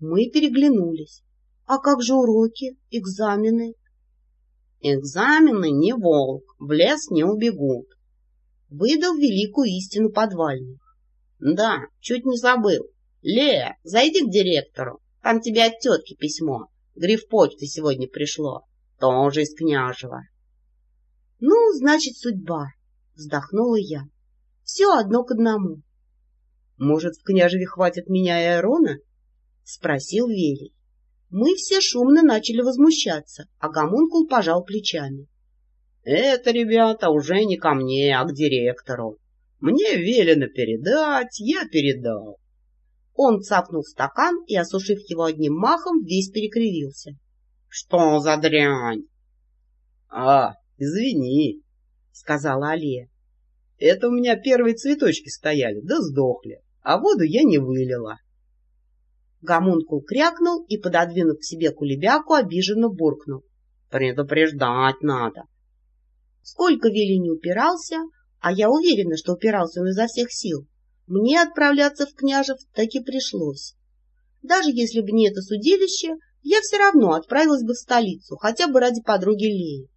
Мы переглянулись. А как же уроки, экзамены? Экзамены не волк, в лес не убегут. Выдал великую истину подвальный. Да, чуть не забыл. Лея, зайди к директору. Там тебе от тетки письмо. Гриф почты сегодня пришло. Тоже из княжего. Ну, значит, судьба, вздохнула я. Все одно к одному. Может, в княжеве хватит меня и Айрона? Спросил Велий. Мы все шумно начали возмущаться, а Гомункул пожал плечами. — Это, ребята, уже не ко мне, а к директору. Мне велено передать, я передал. Он цапнул стакан и, осушив его одним махом, весь перекривился. — Что за дрянь? — А, извини, — сказала Алия. — Это у меня первые цветочки стояли, да сдохли, а воду я не вылила. Гомункул крякнул и, пододвинув к себе кулебяку, обиженно буркнул. — Предупреждать надо. Сколько Вилли не упирался, а я уверена, что упирался он изо всех сил, мне отправляться в Княжев таки пришлось. Даже если бы не это судилище, я все равно отправилась бы в столицу, хотя бы ради подруги Леи.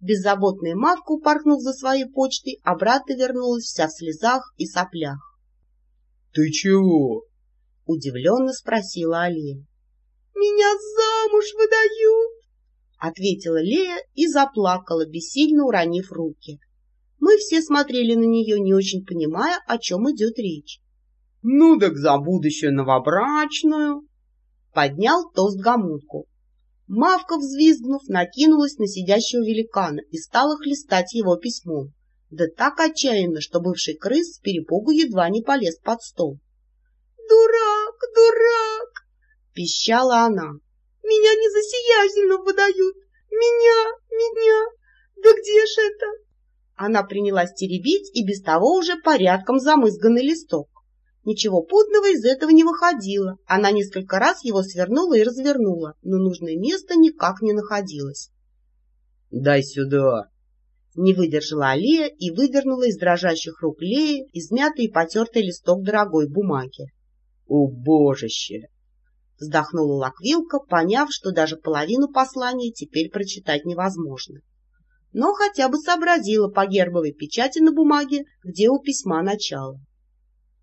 Беззаботная Мавка, упорхнув за своей почтой, обратно вернулась вся в слезах и соплях. — Ты чего? — удивленно спросила Алия. — Меня замуж выдают! — ответила Лея и заплакала, бессильно уронив руки. Мы все смотрели на нее, не очень понимая, о чем идет речь. — Ну так за будущую новобрачную! — поднял тост Гомунку. Мавка, взвизгнув, накинулась на сидящего великана и стала хлестать его письмом. Да так отчаянно, что бывший крыс с перепугу едва не полез под стол. «Дурак, дурак!» — пищала она. «Меня не за сиятельно выдают! Меня, меня! Да где ж это?» Она принялась теребить и без того уже порядком замызганный листок. Ничего путного из этого не выходило. Она несколько раз его свернула и развернула, но нужное место никак не находилось. — Дай сюда! Не выдержала Алия и выдернула из дрожащих рук Леи измятый и потертый листок дорогой бумаги. Убожище! Вздохнула Лаквилка, поняв, что даже половину послания теперь прочитать невозможно. Но хотя бы сообразила по гербовой печати на бумаге, где у письма начало.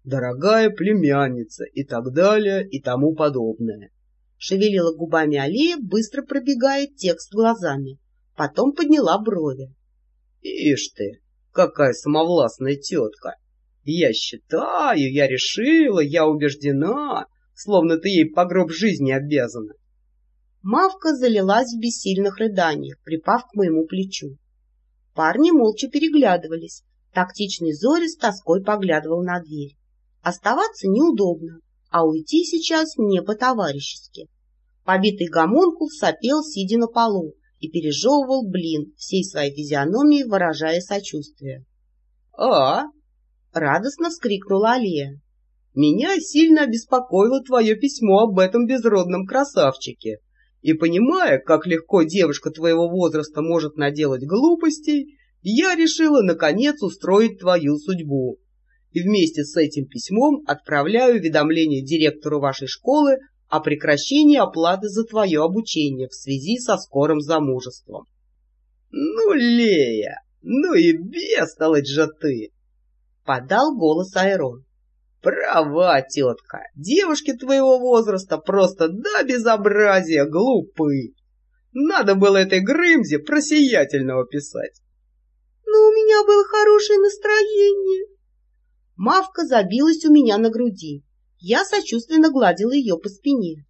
«Дорогая племянница» и так далее и тому подобное. Шевелила губами Алия, быстро пробегая текст глазами. Потом подняла брови. «Ишь ты, какая самовластная тетка! Я считаю, я решила, я убеждена, словно ты ей по гроб жизни обязана. Мавка залилась в бессильных рыданиях, припав к моему плечу. Парни молча переглядывались. Тактичный Зори с тоской поглядывал на дверь. Оставаться неудобно, а уйти сейчас не по-товарищески. Побитый гомункул сопел, сидя на полу, и пережевывал блин, всей своей физиономией выражая сочувствие. — А, — радостно вскрикнула Алия. «Меня сильно обеспокоило твое письмо об этом безродном красавчике, и, понимая, как легко девушка твоего возраста может наделать глупостей, я решила, наконец, устроить твою судьбу. И вместе с этим письмом отправляю уведомление директору вашей школы о прекращении оплаты за твое обучение в связи со скорым замужеством. Ну, Лея, ну и бестолочь же ты! — подал голос Айрон. «Права, тетка, девушки твоего возраста просто до безобразия глупы. Надо было этой Грымзе просиятельного писать». «Но у меня было хорошее настроение». Мавка забилась у меня на груди. Я сочувственно гладила ее по спине.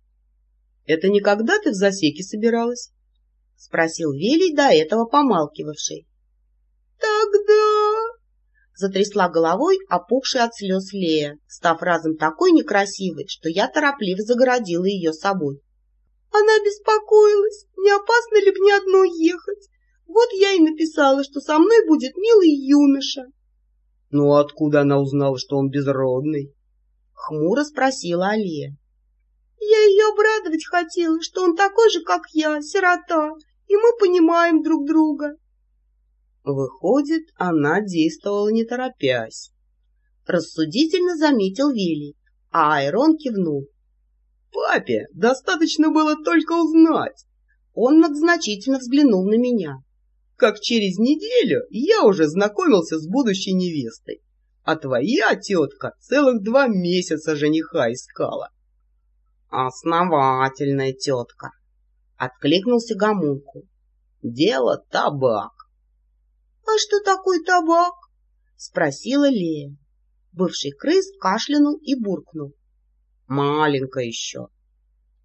«Это никогда ты в засеке собиралась?» — спросил Велий, до этого помалкивавший. «Тогда...» затрясла головой опухшая от слез Лея, став разом такой некрасивой, что я торопливо загородила ее собой. Она беспокоилась, не опасно ли мне одной ехать. Вот я и написала, что со мной будет милый юноша. — Ну откуда она узнала, что он безродный? — хмуро спросила Алия. — Я ее обрадовать хотела, что он такой же, как я, сирота, и мы понимаем друг друга. Выходит, она действовала не торопясь. Рассудительно заметил Вилли, а Айрон кивнул. Папе достаточно было только узнать. Он многозначительно взглянул на меня. Как через неделю я уже знакомился с будущей невестой, а твоя тетка целых два месяца жениха искала. Основательная тетка, — откликнулся Гомункул. Дело табак. — А что такое табак? — спросила Лея. Бывший крыс кашлянул и буркнул. — Маленькая еще.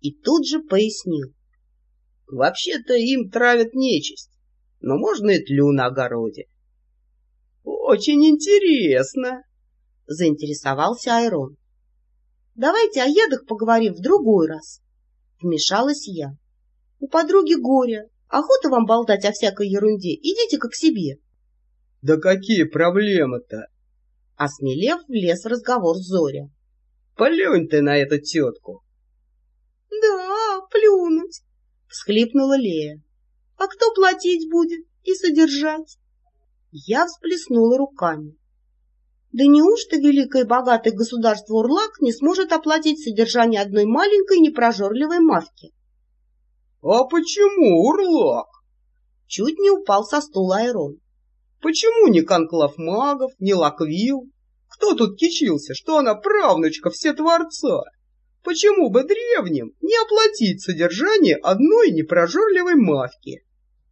И тут же пояснил. — Вообще-то им травят нечисть, но можно и тлю на огороде. — Очень интересно, — заинтересовался Айрон. — Давайте о ядах поговорим в другой раз, — вмешалась я. — У подруги горе, охота вам болтать о всякой ерунде, идите-ка к себе. — Да какие проблемы-то? Осмелев, влез в разговор Зоря. — Плюнь ты на эту тетку. — Да, плюнуть, — всхлипнула Лея. — А кто платить будет и содержать? Я всплеснула руками. Да неужто великое и богатое государство Урлак не сможет оплатить содержание одной маленькой непрожорливой мавки? — А почему Урлак? Чуть не упал со стула Айрон. Почему не конклав магов, не лаквил? Кто тут кичился, что она правнучка все творца? Почему бы древним не оплатить содержание одной непрожорливой мавки?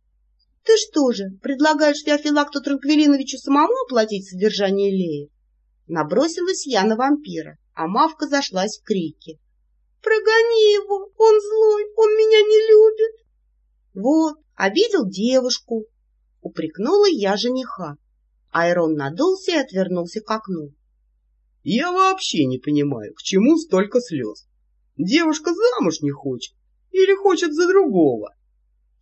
— Ты что же, предлагаешь Феофилакту Транквилиновичу самому оплатить содержание Леи? Набросилась я на вампира, а мавка зашлась в крики. — Прогони его, он злой, он меня не любит. — Вот, обидел девушку, Упрекнула я жениха. Айрон надулся и отвернулся к окну. — Я вообще не понимаю, к чему столько слез. Девушка замуж не хочет или хочет за другого.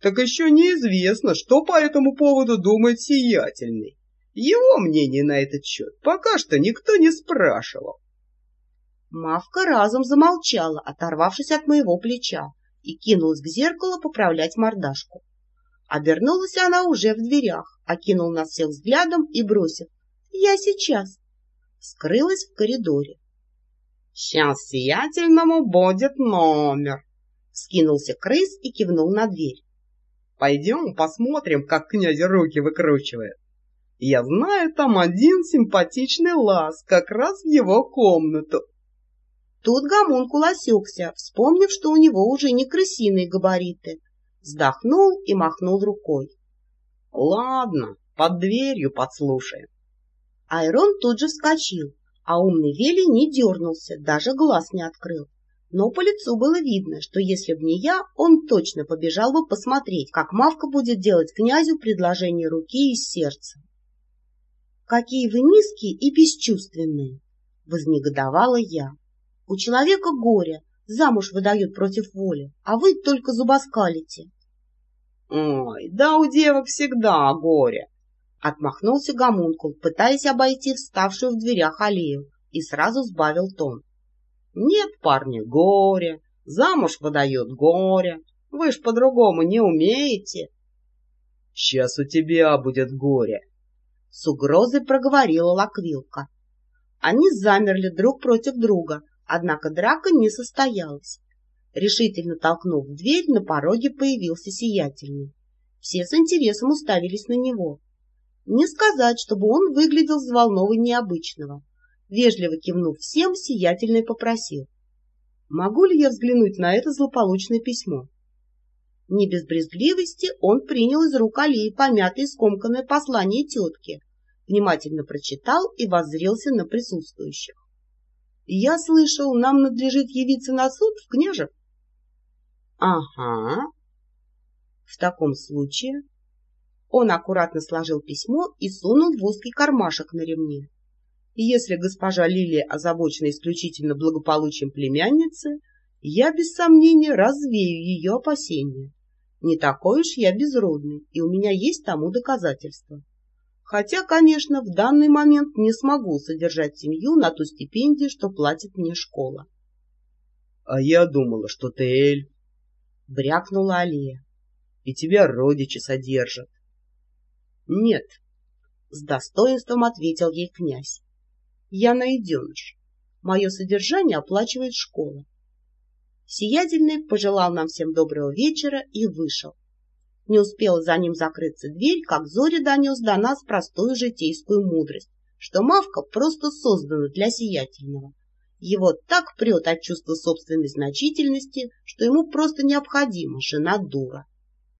Так еще неизвестно, что по этому поводу думает Сиятельный. Его мнение на этот счет пока что никто не спрашивал. Мавка разом замолчала, оторвавшись от моего плеча, и кинулась к зеркалу поправлять мордашку. Обернулась она уже в дверях, окинул нас всех взглядом и бросив «Я сейчас!» скрылась в коридоре. «Сейчас сиятельному будет номер!» Скинулся крыс и кивнул на дверь. «Пойдем посмотрим, как князь руки выкручивает. Я знаю, там один симпатичный лаз, как раз в его комнату». Тут гомункул осекся, вспомнив, что у него уже не крысиные габариты, вздохнул и махнул рукой. — Ладно, под дверью подслушаем. Айрон тут же вскочил, а умный Вели не дернулся, даже глаз не открыл. Но по лицу было видно, что если б не я, он точно побежал бы посмотреть, как Мавка будет делать князю предложение руки из сердца. — Какие вы низкие и бесчувственные! — вознегодовала я. — У человека горе, замуж выдают против воли, а вы только зубоскалите. Ой, да у девок всегда горе. Отмахнулся гомункул, пытаясь обойти вставшую в дверях аллею, и сразу сбавил тон. Нет, парни, горе. Замуж выдает горе. Вы ж по-другому не умеете. Сейчас у тебя будет горе. С угрозой проговорила Лаквилка. Они замерли друг против друга, однако драка не состоялась. Решительно толкнув дверь, на пороге появился сиятельный. Все с интересом уставились на него. Не сказать, чтобы он выглядел взволнованнее обычного. Вежливо кивнув всем, сиятельный попросил. «Могу ли я взглянуть на это злополучное письмо?» Не без брезгливости он принял из рук Алии помятое скомканное послание тетки, внимательно прочитал и воззрелся на присутствующих. «Я слышал, нам надлежит явиться на суд в княжев?» Ага. В таком случае он аккуратно сложил письмо и сунул в узкий кармашек на ремне. Если госпожа Лилия озабочена исключительно благополучием племянницы, я без сомнения развею ее опасения. Не такой уж я безродный, и у меня есть тому доказательства. Хотя, конечно, в данный момент не смогу содержать семью на ту стипендию, что платит мне школа. — А я думала, что ты эльф. — брякнула Алия. «И тебя родичи содержат». «Нет», — с достоинством ответил ей князь. «Я найденыш. Мое содержание оплачивает школа». Сиятельный пожелал нам всем доброго вечера и вышел. Не успела за ним закрыться дверь, как Зоря донес до нас простую житейскую мудрость, что мавка просто создана для сиятельного — его так прет от чувства собственной значительности, что ему просто необходима жена-дура.